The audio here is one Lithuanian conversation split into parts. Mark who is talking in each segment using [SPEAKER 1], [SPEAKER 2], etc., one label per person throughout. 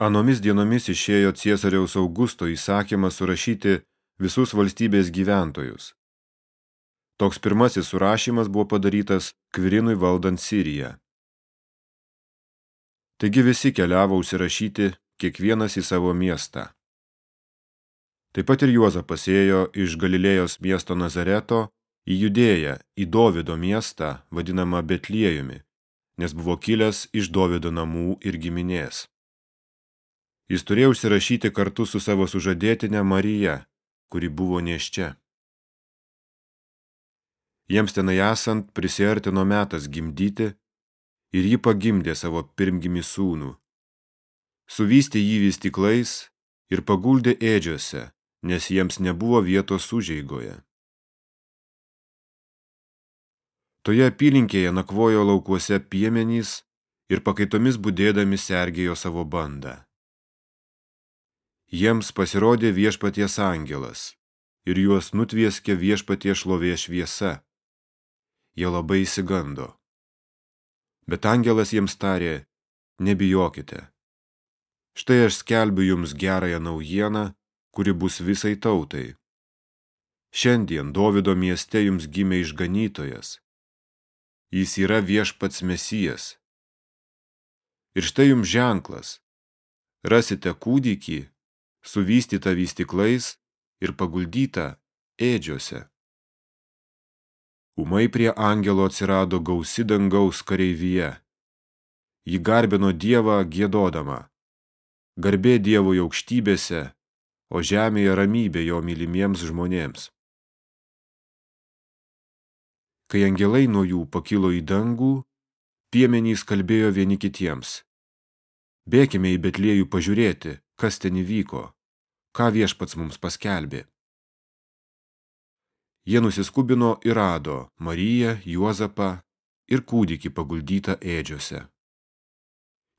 [SPEAKER 1] Anomis dienomis išėjo Ciesariaus Augusto įsakymas surašyti visus valstybės gyventojus. Toks pirmasis surašymas buvo padarytas Kvirinui valdant Siriją. Taigi visi keliavo užsirašyti kiekvienas į savo miestą. Taip pat ir Juozapas ėjo iš Galilėjos miesto Nazareto į Judėją, į Dovido miestą, vadinamą Betliejumi, nes buvo kilęs iš Dovido namų ir giminės. Jis turėjo užsirašyti kartu su savo sužadėtinė Marija, kuri buvo neščia. Jiems tenai esant prisiartino metas gimdyti ir ji pagimdė savo pirmgimį sūnų. Suvystė jį vystiklais ir paguldė ėdžiose, nes jiems nebuvo vietos užeigoje. Toje apylinkėje nakvojo laukuose piemenys ir pakaitomis būdėdami sergėjo savo bandą. Jiems pasirodė viešpaties angelas ir juos nutvieskė viešpatie šlovė šviesa. Jie labai įsigando. Bet angelas jiems tarė, nebijokite. Štai aš skelbiu jums gerąją naujieną, kuri bus visai tautai. Šiandien Dovido mieste jums gimė išganytojas. Jis yra viešpats mesijas. Ir štai jums ženklas. Rasite kūdikį, suvystyta vystiklais ir paguldyta ėdžiose. Umai prie angelo atsirado gausi dangaus kareivyje. Ji garbino Dievą gėdodama. Garbė Dievui aukštybėse, o žemėje ramybė jo mylimiems žmonėms. Kai angelai nuo jų pakilo į dangų, piemenys kalbėjo vieni kitiems. Bėkime į Betliejų pažiūrėti, kas ten įvyko, ką viešpats mums paskelbė. Jie nusiskubino ir rado Mariją, Juozapą ir kūdikį paguldytą ėdžiose.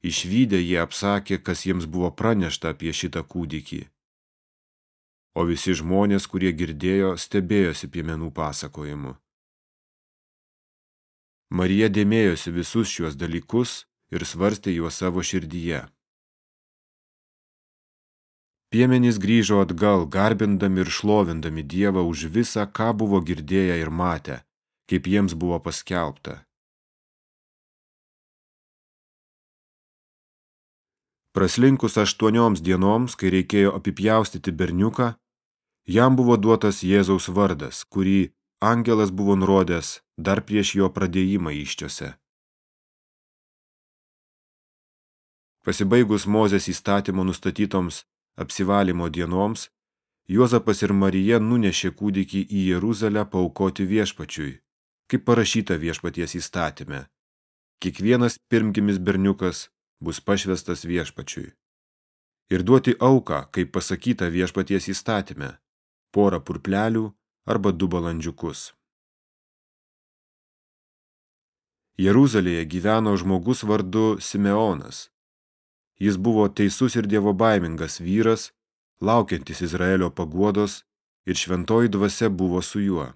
[SPEAKER 1] Išvydę jie apsakė, kas jiems buvo pranešta apie šitą kūdikį. O visi žmonės, kurie girdėjo, stebėjosi piemenų pasakojimu. Marija dėmėjosi visus šiuos dalykus ir svarstė juos savo širdyje. Piemenys grįžo atgal, garbindami ir šlovindami Dievą už visą, ką buvo girdėję ir matę, kaip jiems buvo paskelbta. Praslinkus aštuonioms dienoms, kai reikėjo apipjaustyti berniuką, jam buvo duotas Jėzaus vardas, kurį angelas buvo nurodęs dar prieš jo pradėjimą iščiose. Pasibaigus Mozės įstatymo nustatytoms apsivalymo dienoms, Juozapas ir Marija nunešė kūdikį į Jeruzalę paukoti viešpačiui, kaip parašyta viešpaties įstatyme. Kiekvienas pirmgimis berniukas bus pašvestas viešpačiui. Ir duoti auką, kaip pasakyta viešpaties įstatyme, porą purplelių arba du balandžiukus. Jeruzalėje gyveno žmogus vardu Simeonas. Jis buvo teisus ir dievobaimingas vyras, laukiantis Izraelio paguodos ir šventoji dvasia buvo su juo.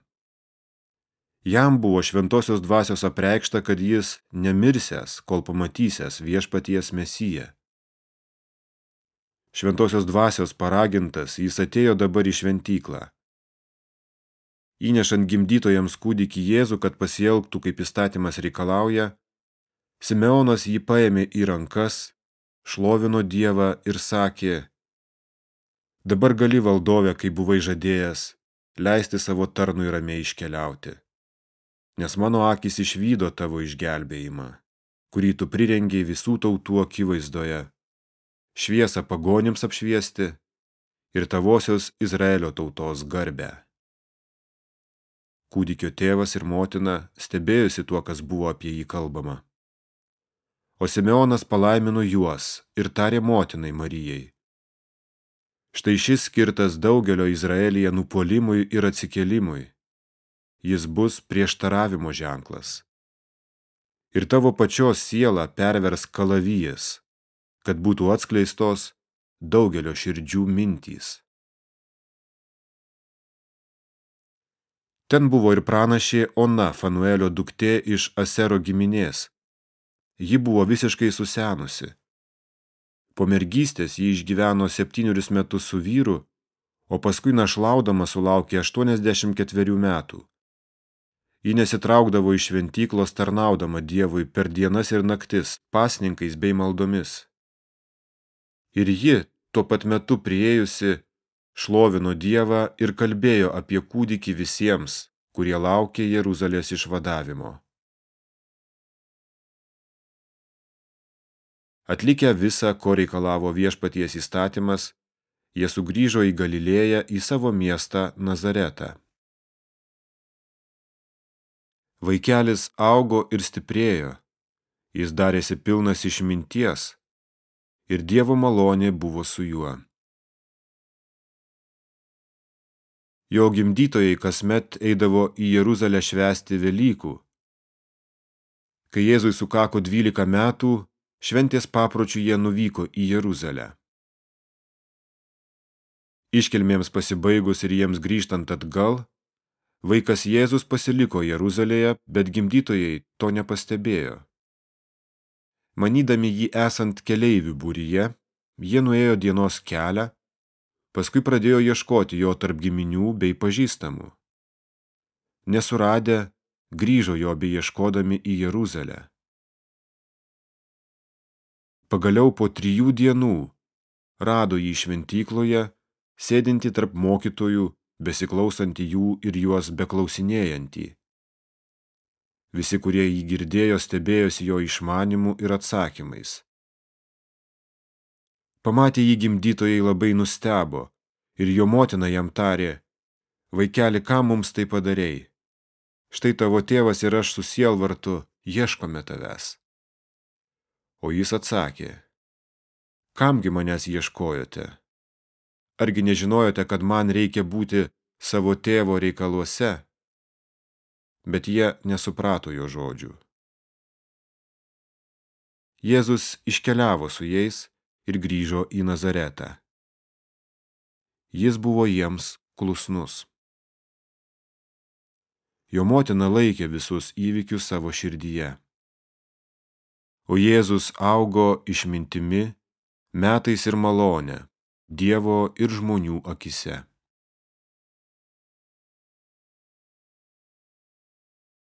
[SPEAKER 1] Jam buvo šventosios dvasios apreikšta, kad jis nemirsęs, kol pamatysęs viešpaties mesiją. Šventosios dvasios paragintas, jis atėjo dabar į šventyklą. Įnešant gimdytojams kūdikį Jėzų, kad pasielgtų, kaip įstatymas reikalauja, Simeonas jį paėmė į rankas šlovino Dievą ir sakė, dabar gali valdovė, kai buvai žadėjęs, leisti savo tarnui ramiai iškeliauti. Nes mano akis išvydo tavo išgelbėjimą, kurį tu prirengiai visų tautų akivaizdoje, šviesą pagonims apšviesti ir tavosios Izraelio tautos garbę. Kūdikio tėvas ir motina stebėjosi tuo, kas buvo apie jį kalbama. O Simeonas palaimino juos ir tarė motinai Marijai. Štai šis skirtas daugelio Izraelyje nupolimui ir atsikėlimui. Jis bus prieštaravimo ženklas. Ir tavo pačios siela pervers kalavijas, kad būtų atskleistos daugelio širdžių mintys. Ten buvo ir pranašė Ona Fanuelio duktė iš Asero giminės, Ji buvo visiškai susenusi. Po mergystės ji išgyveno septynerius metus su vyru, o paskui našlaudama sulaukė 84 metų. Ji nesitraukdavo iš šventyklos tarnaudama Dievui per dienas ir naktis, pasninkais bei maldomis. Ir ji, tuo pat metu priėjusi, šlovino Dievą ir kalbėjo apie kūdikį visiems, kurie laukė Jeruzalės išvadavimo. Atlikę visą, ko reikalavo viešpaties įstatymas, jie sugrįžo į Galilėją į savo miestą Nazaretą. Vaikelis augo ir stiprėjo, jis darėsi pilnas išminties ir Dievo malonė buvo su juo. Jo gimdytojai kasmet eidavo į Jeruzalę švęsti Velykų. Kai Jėzui sukako 12 metų, šventės papročių jie nuvyko į Jeruzalę. Iškilmėms pasibaigus ir jiems grįžtant atgal, vaikas Jėzus pasiliko Jeruzalėje, bet gimdytojai to nepastebėjo. Manydami jį esant keleivių būryje, jie nuėjo dienos kelią Paskui pradėjo ieškoti jo tarp giminių bei pažįstamų. Nesuradę, grįžo jo bei ieškodami į Jeruzalę. Pagaliau po trijų dienų rado jį šventykloje, sėdinti tarp mokytojų, besiklausantį jų ir juos beklausinėjantį. Visi, kurie jį girdėjo, stebėjosi jo išmanimu ir atsakymais. Pamatė jį gimdytojai labai nustebo ir jo motina jam tarė, vaikeli, ką mums tai padarėjai? Štai tavo tėvas ir aš su sielvartu ieškome tavęs. O jis atsakė, kamgi manęs ieškojote? Argi nežinojote, kad man reikia būti savo tėvo reikaluose? Bet jie nesuprato jo žodžių. Jėzus iškeliavo su jais ir grįžo į Nazaretą. Jis buvo jiems klusnus. Jo motina laikė visus įvykius savo širdyje. O Jėzus augo išmintimi, metais ir malonę, Dievo ir žmonių akise.